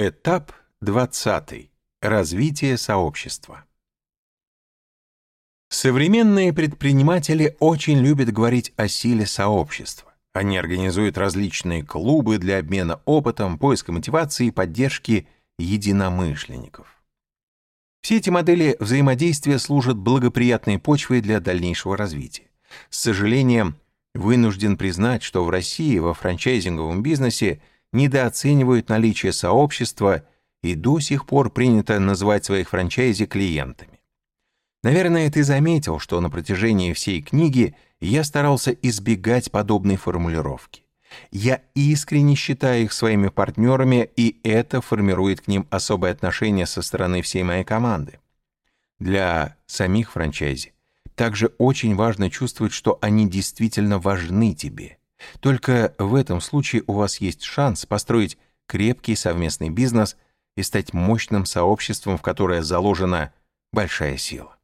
Этап 20. Развитие сообщества. Современные предприниматели очень любят говорить о силе сообщества. Они организуют различные клубы для обмена опытом, поиска мотивации и поддержки единомышленников. Все эти модели взаимодействия служат благоприятной почвой для дальнейшего развития. С сожалением, вынужден признать, что в России во франчайзинговом бизнесе недооценивают наличие сообщества и до сих пор принято называть своих франчайзи клиентами. Наверное, ты заметил, что на протяжении всей книги я старался избегать подобной формулировки. Я искренне считаю их своими партнерами, и это формирует к ним особое отношение со стороны всей моей команды. Для самих франчайзи также очень важно чувствовать, что они действительно важны тебе. Только в этом случае у вас есть шанс построить крепкий совместный бизнес и стать мощным сообществом, в которое заложена большая сила.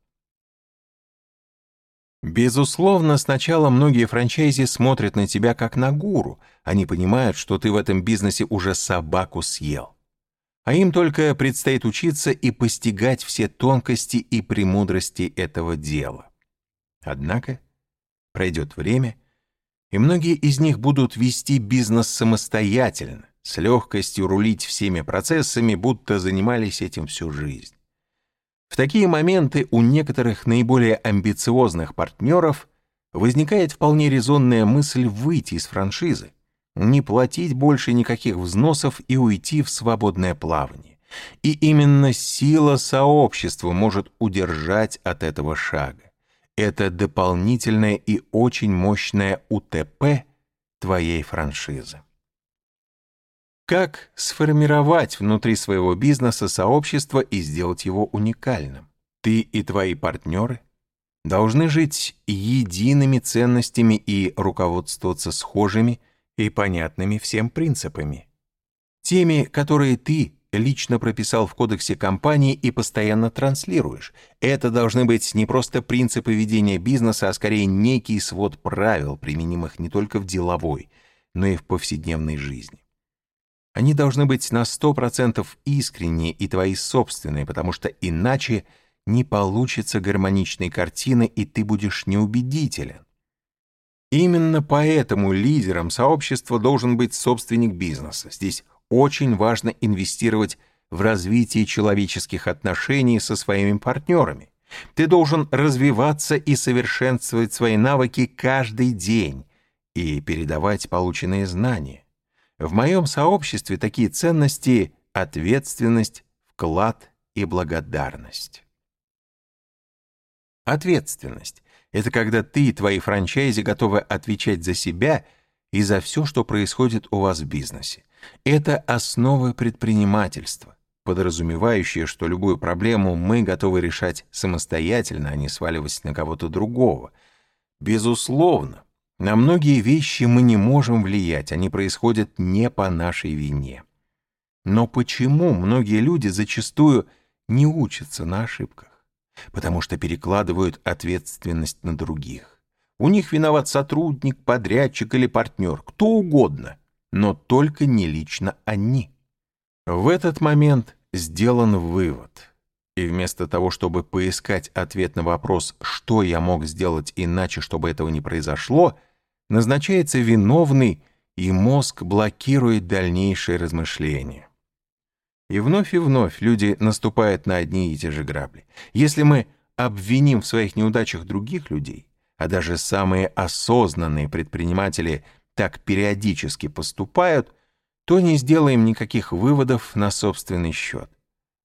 Безусловно, сначала многие франчайзи смотрят на тебя как на гуру. Они понимают, что ты в этом бизнесе уже собаку съел. А им только предстоит учиться и постигать все тонкости и премудрости этого дела. Однако пройдет время, и многие из них будут вести бизнес самостоятельно, с легкостью рулить всеми процессами, будто занимались этим всю жизнь. В такие моменты у некоторых наиболее амбициозных партнеров возникает вполне резонная мысль выйти из франшизы, не платить больше никаких взносов и уйти в свободное плавание. И именно сила сообщества может удержать от этого шага. Это дополнительное и очень мощное УТП твоей франшизы. Как сформировать внутри своего бизнеса сообщество и сделать его уникальным? Ты и твои партнеры должны жить едиными ценностями и руководствоваться схожими и понятными всем принципами. Теми, которые ты лично прописал в кодексе компании и постоянно транслируешь. Это должны быть не просто принципы ведения бизнеса, а скорее некий свод правил, применимых не только в деловой, но и в повседневной жизни. Они должны быть на 100% искренние и твои собственные, потому что иначе не получится гармоничной картины, и ты будешь неубедителен. Именно поэтому лидером сообщества должен быть собственник бизнеса. Здесь очень важно инвестировать в развитие человеческих отношений со своими партнерами. Ты должен развиваться и совершенствовать свои навыки каждый день и передавать полученные знания. В моем сообществе такие ценности — ответственность, вклад и благодарность. Ответственность — это когда ты и твои франчайзи готовы отвечать за себя и за все, что происходит у вас в бизнесе. Это основа предпринимательства, подразумевающее, что любую проблему мы готовы решать самостоятельно, а не сваливать на кого-то другого. Безусловно, на многие вещи мы не можем влиять, они происходят не по нашей вине. Но почему многие люди зачастую не учатся на ошибках? Потому что перекладывают ответственность на других. У них виноват сотрудник, подрядчик или партнер, кто угодно, но только не лично они. В этот момент сделан вывод. И вместо того, чтобы поискать ответ на вопрос, что я мог сделать иначе, чтобы этого не произошло, назначается виновный, и мозг блокирует дальнейшие размышления. И вновь и вновь люди наступают на одни и те же грабли. Если мы обвиним в своих неудачах других людей, а даже самые осознанные предприниматели так периодически поступают, то не сделаем никаких выводов на собственный счет.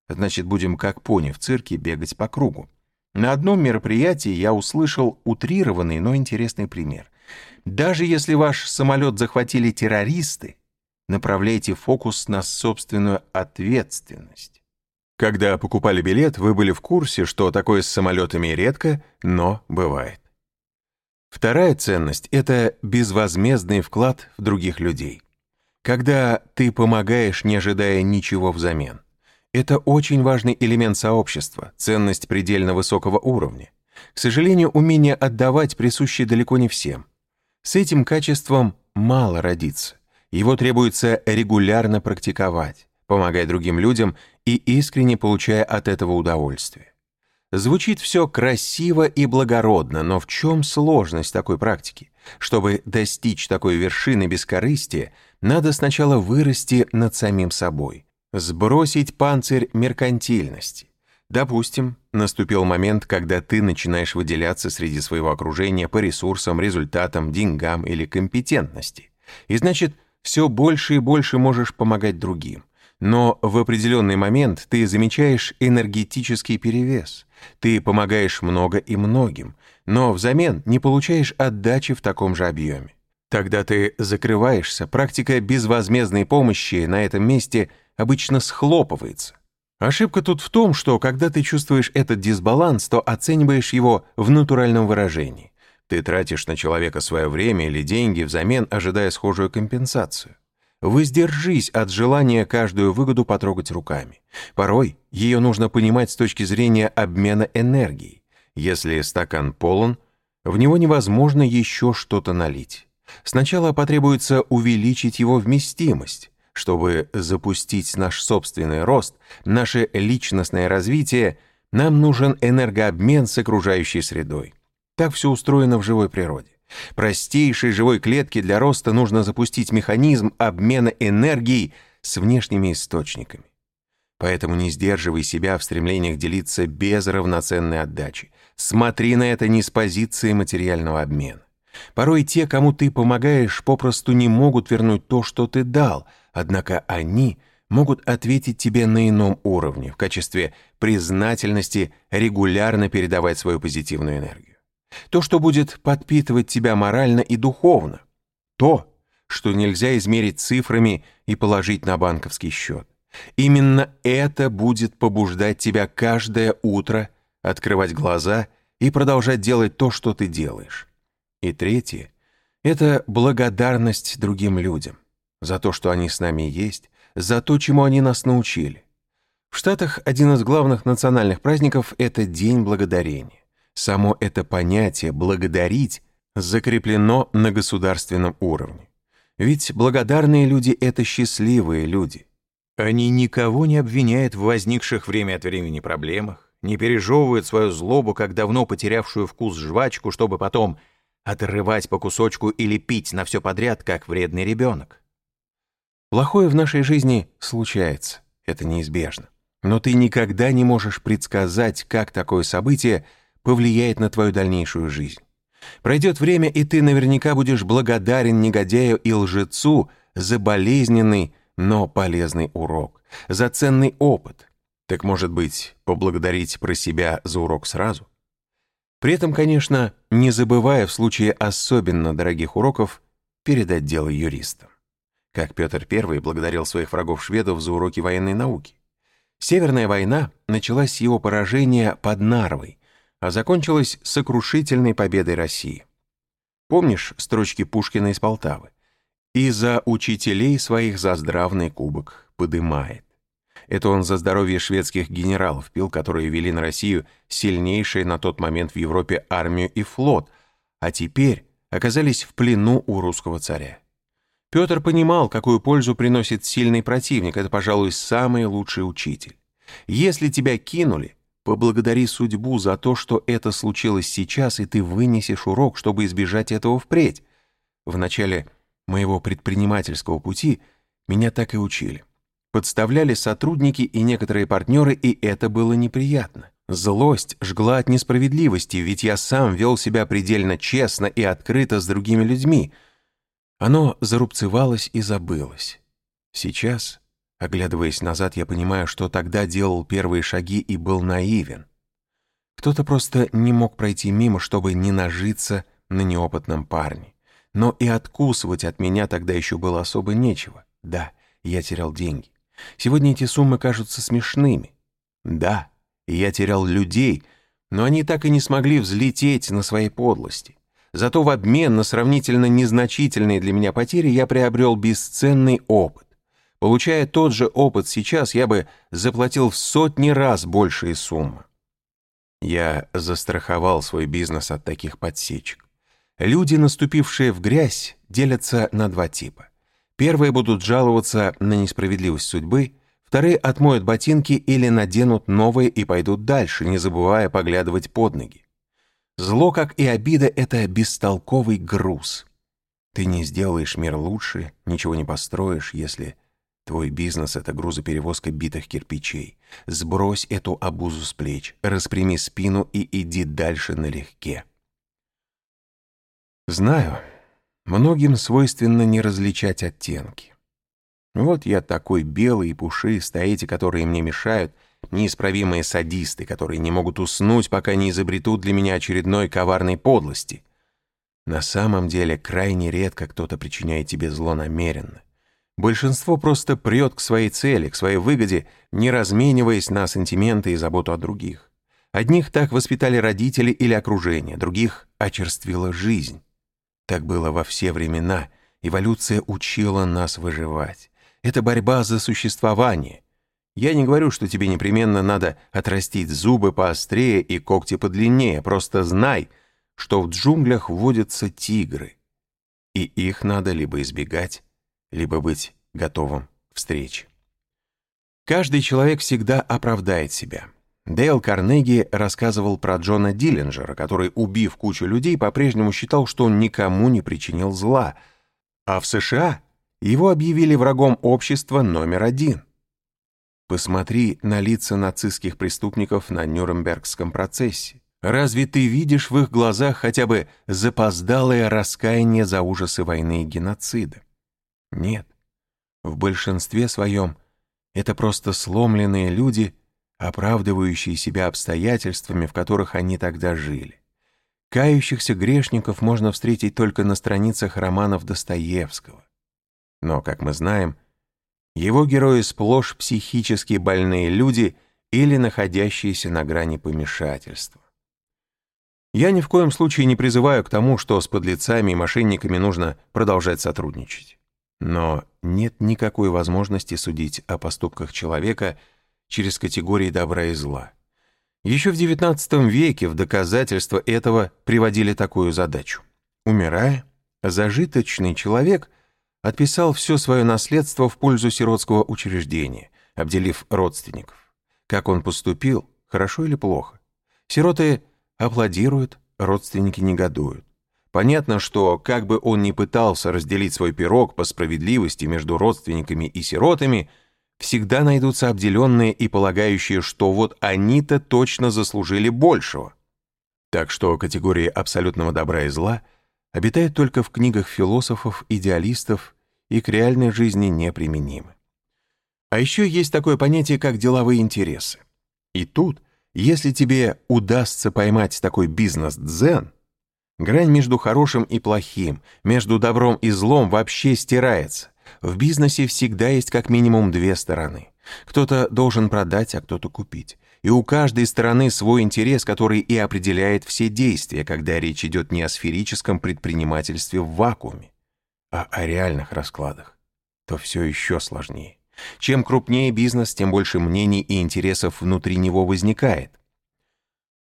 Значит, будем как пони в цирке бегать по кругу. На одном мероприятии я услышал утрированный, но интересный пример. Даже если ваш самолет захватили террористы, направляйте фокус на собственную ответственность. Когда покупали билет, вы были в курсе, что такое с самолетами редко, но бывает. Вторая ценность — это безвозмездный вклад в других людей. Когда ты помогаешь, не ожидая ничего взамен. Это очень важный элемент сообщества, ценность предельно высокого уровня. К сожалению, умение отдавать присуще далеко не всем. С этим качеством мало родиться. Его требуется регулярно практиковать, помогая другим людям и искренне получая от этого удовольствие. Звучит все красиво и благородно, но в чем сложность такой практики? Чтобы достичь такой вершины бескорыстия, надо сначала вырасти над самим собой, сбросить панцирь меркантильности. Допустим, наступил момент, когда ты начинаешь выделяться среди своего окружения по ресурсам, результатам, деньгам или компетентности. И значит, все больше и больше можешь помогать другим. Но в определенный момент ты замечаешь энергетический перевес. Ты помогаешь много и многим, но взамен не получаешь отдачи в таком же объеме. Тогда ты закрываешься, практика безвозмездной помощи на этом месте обычно схлопывается. Ошибка тут в том, что когда ты чувствуешь этот дисбаланс, то оцениваешь его в натуральном выражении. Ты тратишь на человека свое время или деньги, взамен ожидая схожую компенсацию. Воздержись от желания каждую выгоду потрогать руками. Порой ее нужно понимать с точки зрения обмена энергией. Если стакан полон, в него невозможно еще что-то налить. Сначала потребуется увеличить его вместимость. Чтобы запустить наш собственный рост, наше личностное развитие, нам нужен энергообмен с окружающей средой. Так все устроено в живой природе. Простейшей живой клетке для роста нужно запустить механизм обмена энергией с внешними источниками. Поэтому не сдерживай себя в стремлениях делиться без равноценной отдачи. Смотри на это не с позиции материального обмена. Порой те, кому ты помогаешь, попросту не могут вернуть то, что ты дал, однако они могут ответить тебе на ином уровне, в качестве признательности регулярно передавать свою позитивную энергию. То, что будет подпитывать тебя морально и духовно. То, что нельзя измерить цифрами и положить на банковский счет. Именно это будет побуждать тебя каждое утро открывать глаза и продолжать делать то, что ты делаешь. И третье — это благодарность другим людям за то, что они с нами есть, за то, чему они нас научили. В Штатах один из главных национальных праздников — это День Благодарения. Само это понятие «благодарить» закреплено на государственном уровне. Ведь благодарные люди — это счастливые люди. Они никого не обвиняют в возникших время от времени проблемах, не пережевывают свою злобу, как давно потерявшую вкус жвачку, чтобы потом отрывать по кусочку или пить на все подряд, как вредный ребенок. Плохое в нашей жизни случается, это неизбежно. Но ты никогда не можешь предсказать, как такое событие повлияет на твою дальнейшую жизнь. Пройдет время, и ты наверняка будешь благодарен негодяю и лжецу за болезненный, но полезный урок, за ценный опыт. Так, может быть, поблагодарить про себя за урок сразу? При этом, конечно, не забывая в случае особенно дорогих уроков передать дело юристам. Как Петр I благодарил своих врагов шведов за уроки военной науки. Северная война началась с его поражения под Нарвой, а закончилась сокрушительной победой России. Помнишь строчки Пушкина из Полтавы? «И за учителей своих за здравный кубок подымает». Это он за здоровье шведских генералов пил, которые вели на Россию сильнейшие на тот момент в Европе армию и флот, а теперь оказались в плену у русского царя. Петр понимал, какую пользу приносит сильный противник, это, пожалуй, самый лучший учитель. Если тебя кинули, поблагодари судьбу за то, что это случилось сейчас, и ты вынесешь урок, чтобы избежать этого впредь. В начале моего предпринимательского пути меня так и учили. Подставляли сотрудники и некоторые партнеры, и это было неприятно. Злость жгла от несправедливости, ведь я сам вел себя предельно честно и открыто с другими людьми. Оно зарубцевалось и забылось. Сейчас, оглядываясь назад, я понимаю, что тогда делал первые шаги и был наивен. Кто-то просто не мог пройти мимо, чтобы не нажиться на неопытном парне. Но и откусывать от меня тогда еще было особо нечего. Да, я терял деньги. Сегодня эти суммы кажутся смешными. Да, я терял людей, но они так и не смогли взлететь на своей подлости. Зато в обмен на сравнительно незначительные для меня потери я приобрел бесценный опыт. Получая тот же опыт сейчас, я бы заплатил в сотни раз большие суммы. Я застраховал свой бизнес от таких подсечек. Люди, наступившие в грязь, делятся на два типа. Первые будут жаловаться на несправедливость судьбы, Вторые отмоют ботинки или наденут новые и пойдут дальше, не забывая поглядывать под ноги. Зло, как и обида, — это бестолковый груз. Ты не сделаешь мир лучше, ничего не построишь, если твой бизнес — это грузоперевозка битых кирпичей. Сбрось эту обузу с плеч, распрями спину и иди дальше налегке. Знаю, многим свойственно не различать оттенки. Вот я такой белый и пушистый, а эти, которые мне мешают, неисправимые садисты, которые не могут уснуть, пока не изобретут для меня очередной коварной подлости. На самом деле, крайне редко кто-то причиняет тебе зло намеренно. Большинство просто прет к своей цели, к своей выгоде, не размениваясь на сантименты и заботу о других. Одних так воспитали родители или окружение, других очерствила жизнь. Так было во все времена. Эволюция учила нас выживать. Это борьба за существование. Я не говорю, что тебе непременно надо отрастить зубы поострее и когти подлиннее. Просто знай, что в джунглях водятся тигры. И их надо либо избегать, либо быть готовым к встрече. Каждый человек всегда оправдает себя. Дейл Карнеги рассказывал про Джона Диллинджера, который, убив кучу людей, по-прежнему считал, что он никому не причинил зла. А в США его объявили врагом общества номер один. Посмотри на лица нацистских преступников на Нюрнбергском процессе. Разве ты видишь в их глазах хотя бы запоздалое раскаяние за ужасы войны и геноцида? Нет. В большинстве своем это просто сломленные люди, оправдывающие себя обстоятельствами, в которых они тогда жили. Кающихся грешников можно встретить только на страницах романов Достоевского. Но, как мы знаем, его герои сплошь психически больные люди или находящиеся на грани помешательства. Я ни в коем случае не призываю к тому, что с подлецами и мошенниками нужно продолжать сотрудничать. Но нет никакой возможности судить о поступках человека через категории добра и зла. Еще в XIX веке в доказательство этого приводили такую задачу. Умирая, зажиточный человек отписал все свое наследство в пользу сиротского учреждения, обделив родственников. Как он поступил, хорошо или плохо? Сироты аплодируют, родственники негодуют. Понятно, что, как бы он ни пытался разделить свой пирог по справедливости между родственниками и сиротами, всегда найдутся обделенные и полагающие, что вот они-то точно заслужили большего. Так что категории абсолютного добра и зла обитают только в книгах философов, идеалистов и к реальной жизни неприменимы. А еще есть такое понятие, как деловые интересы. И тут, если тебе удастся поймать такой бизнес-дзен, Грань между хорошим и плохим, между добром и злом вообще стирается. В бизнесе всегда есть как минимум две стороны. Кто-то должен продать, а кто-то купить. И у каждой стороны свой интерес, который и определяет все действия, когда речь идет не о сферическом предпринимательстве в вакууме, а о реальных раскладах. То все еще сложнее. Чем крупнее бизнес, тем больше мнений и интересов внутри него возникает.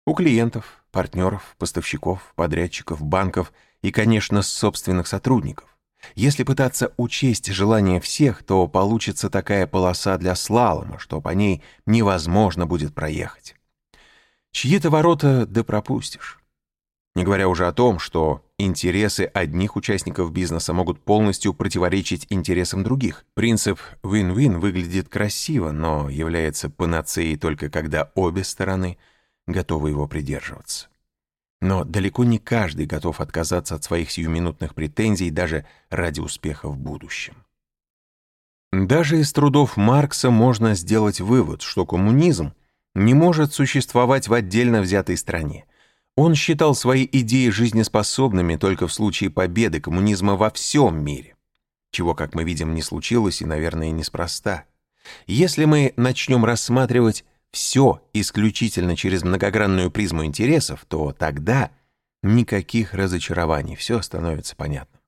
У клиентов, партнеров, поставщиков, подрядчиков, банков и, конечно, собственных сотрудников. Если пытаться учесть желания всех, то получится такая полоса для слалома, что по ней невозможно будет проехать. Чьи-то ворота да пропустишь. Не говоря уже о том, что интересы одних участников бизнеса могут полностью противоречить интересам других. Принцип win-win выглядит красиво, но является панацеей только когда обе стороны – готовы его придерживаться. Но далеко не каждый готов отказаться от своих сиюминутных претензий даже ради успеха в будущем. Даже из трудов Маркса можно сделать вывод, что коммунизм не может существовать в отдельно взятой стране. Он считал свои идеи жизнеспособными только в случае победы коммунизма во всем мире, чего, как мы видим, не случилось и, наверное, неспроста. Если мы начнем рассматривать все исключительно через многогранную призму интересов, то тогда никаких разочарований, все становится понятным.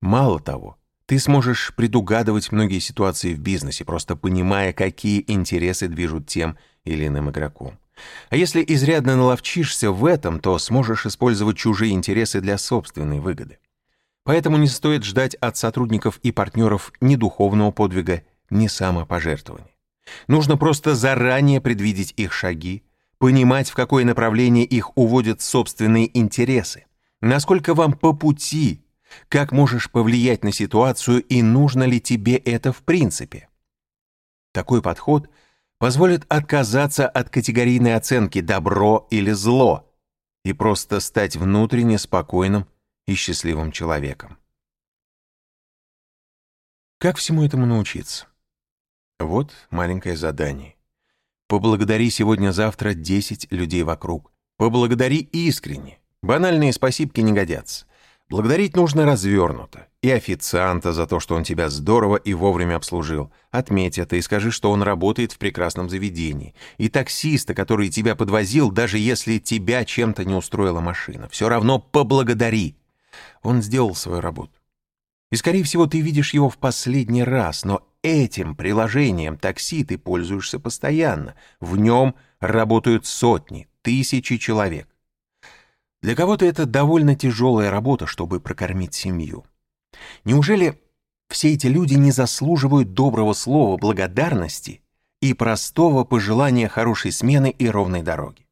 Мало того, ты сможешь предугадывать многие ситуации в бизнесе, просто понимая, какие интересы движут тем или иным игроком. А если изрядно наловчишься в этом, то сможешь использовать чужие интересы для собственной выгоды. Поэтому не стоит ждать от сотрудников и партнеров ни духовного подвига, ни самопожертвования. Нужно просто заранее предвидеть их шаги, понимать, в какое направление их уводят собственные интересы, насколько вам по пути, как можешь повлиять на ситуацию и нужно ли тебе это в принципе. Такой подход позволит отказаться от категорийной оценки «добро» или «зло» и просто стать внутренне спокойным и счастливым человеком. Как всему этому научиться? Вот маленькое задание. Поблагодари сегодня-завтра 10 людей вокруг. Поблагодари искренне. Банальные спасибки не годятся. Благодарить нужно развернуто. И официанта за то, что он тебя здорово и вовремя обслужил. Отметь это и скажи, что он работает в прекрасном заведении. И таксиста, который тебя подвозил, даже если тебя чем-то не устроила машина. Все равно поблагодари. Он сделал свою работу. И, скорее всего, ты видишь его в последний раз, но этим приложением такси ты пользуешься постоянно. В нем работают сотни, тысячи человек. Для кого-то это довольно тяжелая работа, чтобы прокормить семью. Неужели все эти люди не заслуживают доброго слова благодарности и простого пожелания хорошей смены и ровной дороги?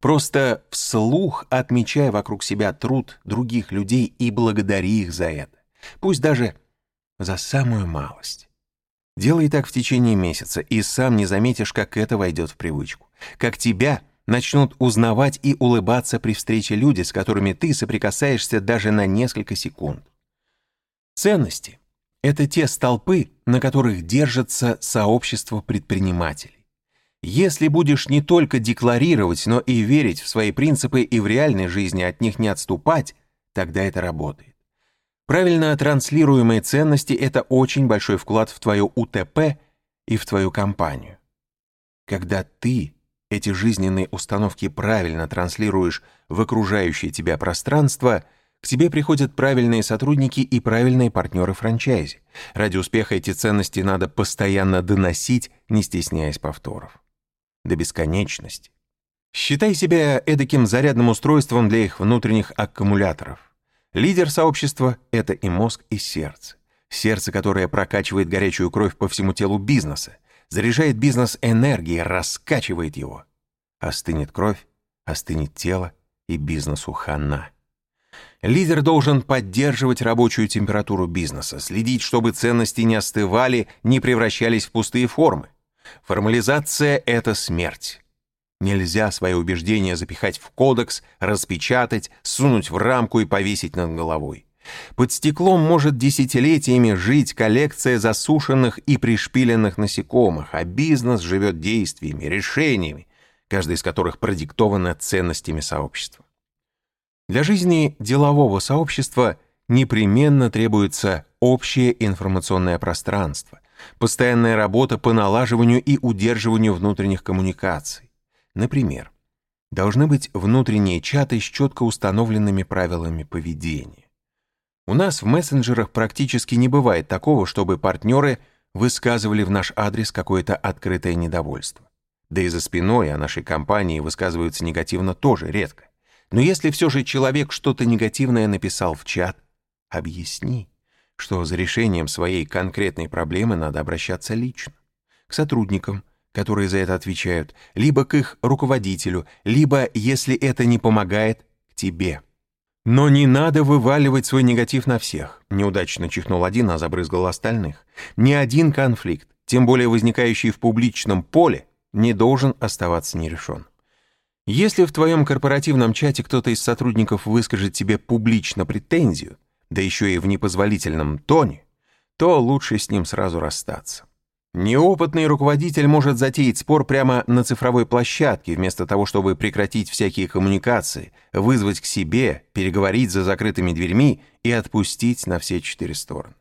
Просто вслух отмечая вокруг себя труд других людей и благодари их за это. Пусть даже за самую малость. Делай так в течение месяца, и сам не заметишь, как это войдет в привычку. Как тебя начнут узнавать и улыбаться при встрече люди, с которыми ты соприкасаешься даже на несколько секунд. Ценности — это те столпы, на которых держится сообщество предпринимателей. Если будешь не только декларировать, но и верить в свои принципы и в реальной жизни от них не отступать, тогда это работает. Правильно транслируемые ценности — это очень большой вклад в твое УТП и в твою компанию. Когда ты эти жизненные установки правильно транслируешь в окружающее тебя пространство, к тебе приходят правильные сотрудники и правильные партнеры франчайзи. Ради успеха эти ценности надо постоянно доносить, не стесняясь повторов. До бесконечности. Считай себя эдаким зарядным устройством для их внутренних аккумуляторов. Лидер сообщества — это и мозг, и сердце. Сердце, которое прокачивает горячую кровь по всему телу бизнеса, заряжает бизнес энергией, раскачивает его. Остынет кровь, остынет тело, и бизнесу хана. Лидер должен поддерживать рабочую температуру бизнеса, следить, чтобы ценности не остывали, не превращались в пустые формы. Формализация — это смерть. Нельзя свои убеждения запихать в кодекс, распечатать, сунуть в рамку и повесить над головой. Под стеклом может десятилетиями жить коллекция засушенных и пришпиленных насекомых, а бизнес живет действиями, решениями, каждый из которых продиктовано ценностями сообщества. Для жизни делового сообщества непременно требуется общее информационное пространство, постоянная работа по налаживанию и удерживанию внутренних коммуникаций, Например, должны быть внутренние чаты с четко установленными правилами поведения. У нас в мессенджерах практически не бывает такого, чтобы партнеры высказывали в наш адрес какое-то открытое недовольство. Да и за спиной о нашей компании высказываются негативно тоже редко. Но если все же человек что-то негативное написал в чат, объясни, что за решением своей конкретной проблемы надо обращаться лично. К сотрудникам, которые за это отвечают, либо к их руководителю, либо, если это не помогает, к тебе. Но не надо вываливать свой негатив на всех. Неудачно чихнул один, а забрызгал остальных. Ни один конфликт, тем более возникающий в публичном поле, не должен оставаться нерешен. Если в твоем корпоративном чате кто-то из сотрудников выскажет тебе публично претензию, да еще и в непозволительном тоне, то лучше с ним сразу расстаться. Неопытный руководитель может затеять спор прямо на цифровой площадке, вместо того, чтобы прекратить всякие коммуникации, вызвать к себе, переговорить за закрытыми дверьми и отпустить на все четыре стороны.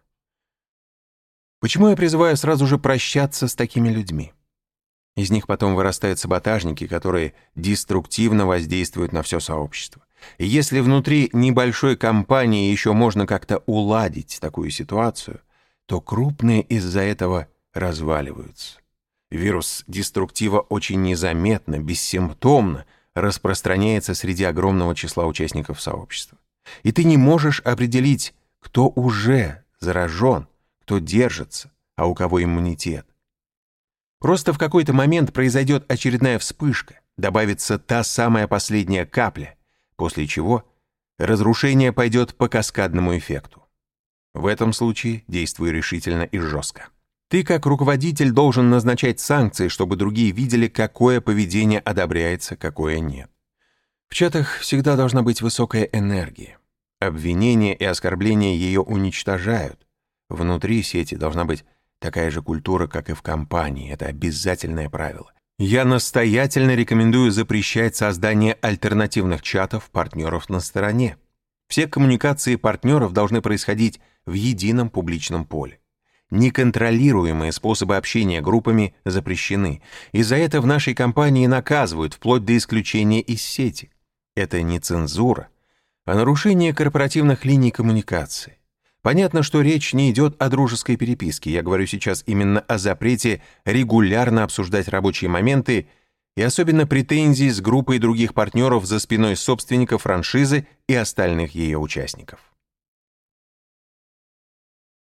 Почему я призываю сразу же прощаться с такими людьми? Из них потом вырастают саботажники, которые деструктивно воздействуют на все сообщество. Если внутри небольшой компании еще можно как-то уладить такую ситуацию, то крупные из-за этого разваливаются. Вирус деструктива очень незаметно, бессимптомно распространяется среди огромного числа участников сообщества. И ты не можешь определить, кто уже заражен, кто держится, а у кого иммунитет. Просто в какой-то момент произойдет очередная вспышка, добавится та самая последняя капля, после чего разрушение пойдет по каскадному эффекту. В этом случае действуй решительно и жестко. Ты как руководитель должен назначать санкции, чтобы другие видели, какое поведение одобряется, какое нет. В чатах всегда должна быть высокая энергия. Обвинения и оскорбления ее уничтожают. Внутри сети должна быть такая же культура, как и в компании. Это обязательное правило. Я настоятельно рекомендую запрещать создание альтернативных чатов партнеров на стороне. Все коммуникации партнеров должны происходить в едином публичном поле. Неконтролируемые способы общения группами запрещены, и за это в нашей компании наказывают вплоть до исключения из сети. Это не цензура, а нарушение корпоративных линий коммуникации. Понятно, что речь не идет о дружеской переписке. Я говорю сейчас именно о запрете регулярно обсуждать рабочие моменты и особенно претензии с группой других партнеров за спиной собственников франшизы и остальных ее участников.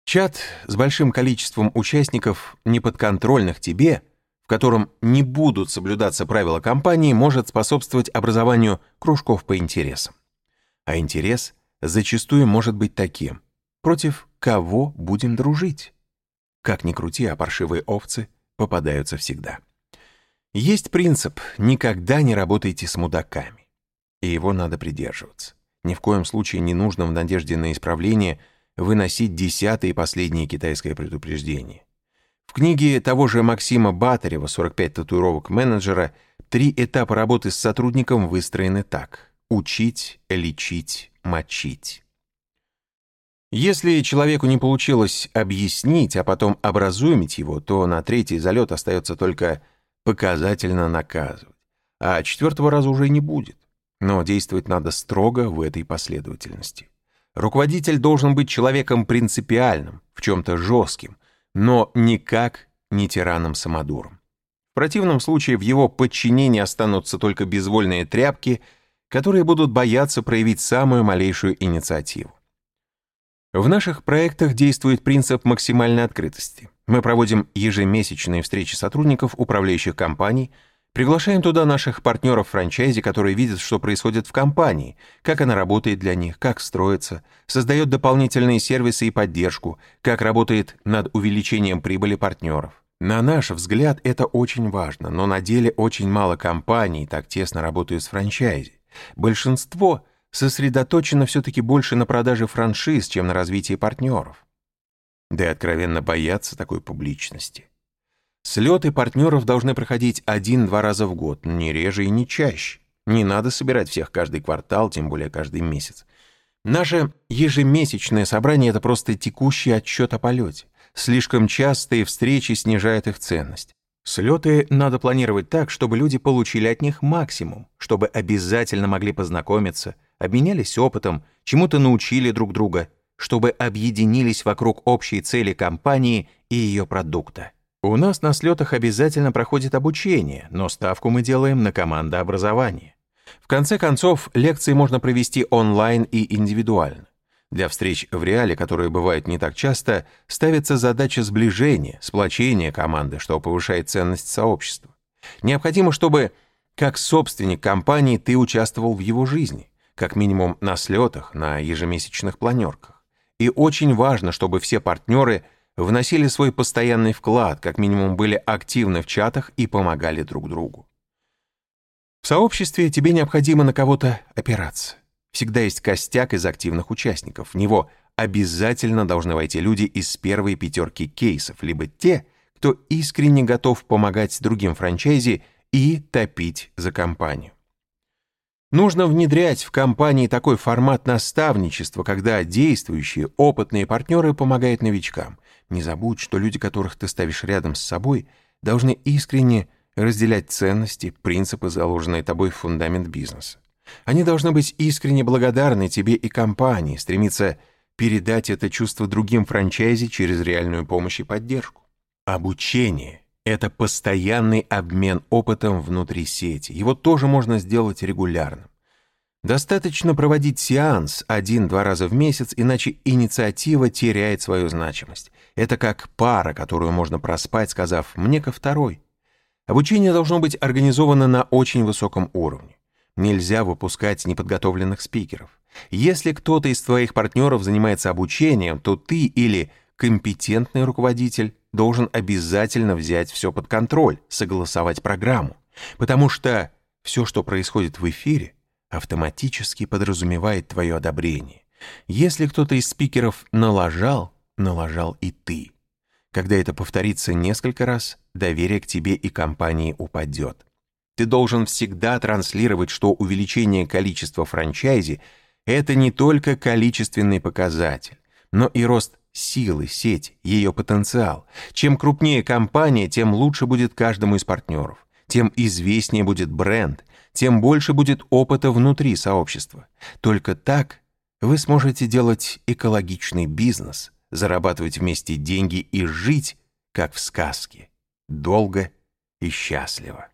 Чат с большим количеством участников, неподконтрольных тебе, в котором не будут соблюдаться правила компании, может способствовать образованию кружков по интересам. А интерес зачастую может быть таким – Против кого будем дружить? Как ни крути, а паршивые овцы попадаются всегда. Есть принцип «никогда не работайте с мудаками». И его надо придерживаться. Ни в коем случае не нужно в надежде на исправление выносить десятое и последнее китайское предупреждение. В книге того же Максима Батарева «45 татуировок менеджера» три этапа работы с сотрудником выстроены так – учить, лечить, мочить. Если человеку не получилось объяснить, а потом образумить его, то на третий залет остается только показательно наказывать. А четвертого раза уже не будет. Но действовать надо строго в этой последовательности. Руководитель должен быть человеком принципиальным, в чем-то жестким, но никак не тираном-самодуром. В противном случае в его подчинении останутся только безвольные тряпки, которые будут бояться проявить самую малейшую инициативу. В наших проектах действует принцип максимальной открытости. Мы проводим ежемесячные встречи сотрудников управляющих компаний, приглашаем туда наших партнеров франчайзи, которые видят, что происходит в компании, как она работает для них, как строится, создает дополнительные сервисы и поддержку, как работает над увеличением прибыли партнеров. На наш взгляд, это очень важно, но на деле очень мало компаний так тесно работают с франчайзи. Большинство — сосредоточена все-таки больше на продаже франшиз, чем на развитии партнеров. Да и откровенно боятся такой публичности. Слеты партнеров должны проходить один-два раза в год, не реже и не чаще. Не надо собирать всех каждый квартал, тем более каждый месяц. Наше ежемесячное собрание — это просто текущий отчет о полете. Слишком частые встречи снижают их ценность. Слеты надо планировать так, чтобы люди получили от них максимум, чтобы обязательно могли познакомиться, обменялись опытом, чему-то научили друг друга, чтобы объединились вокруг общей цели компании и ее продукта. У нас на слетах обязательно проходит обучение, но ставку мы делаем на командообразование. В конце концов, лекции можно провести онлайн и индивидуально. Для встреч в реале, которые бывают не так часто, ставится задача сближения, сплочения команды, что повышает ценность сообщества. Необходимо, чтобы как собственник компании ты участвовал в его жизни как минимум на слетах, на ежемесячных планерках. И очень важно, чтобы все партнеры вносили свой постоянный вклад, как минимум были активны в чатах и помогали друг другу. В сообществе тебе необходимо на кого-то опираться. Всегда есть костяк из активных участников. В него обязательно должны войти люди из первой пятерки кейсов, либо те, кто искренне готов помогать другим франчайзи и топить за компанию. Нужно внедрять в компании такой формат наставничества, когда действующие, опытные партнеры помогают новичкам. Не забудь, что люди, которых ты ставишь рядом с собой, должны искренне разделять ценности, принципы, заложенные тобой в фундамент бизнеса. Они должны быть искренне благодарны тебе и компании, стремиться передать это чувство другим франчайзи через реальную помощь и поддержку. Обучение это постоянный обмен опытом внутри сети. Его тоже можно сделать регулярным. Достаточно проводить сеанс один-два раза в месяц, иначе инициатива теряет свою значимость. Это как пара, которую можно проспать, сказав «мне-ка второй». Обучение должно быть организовано на очень высоком уровне. Нельзя выпускать неподготовленных спикеров. Если кто-то из твоих партнеров занимается обучением, то ты или компетентный руководитель должен обязательно взять все под контроль, согласовать программу. Потому что все, что происходит в эфире, автоматически подразумевает твое одобрение. Если кто-то из спикеров налажал, налажал и ты. Когда это повторится несколько раз, доверие к тебе и компании упадет. Ты должен всегда транслировать, что увеличение количества франчайзи — это не только количественный показатель, но и рост силы сети, ее потенциал. Чем крупнее компания, тем лучше будет каждому из партнеров, тем известнее будет бренд, тем больше будет опыта внутри сообщества. Только так вы сможете делать экологичный бизнес, зарабатывать вместе деньги и жить, как в сказке, долго и счастливо.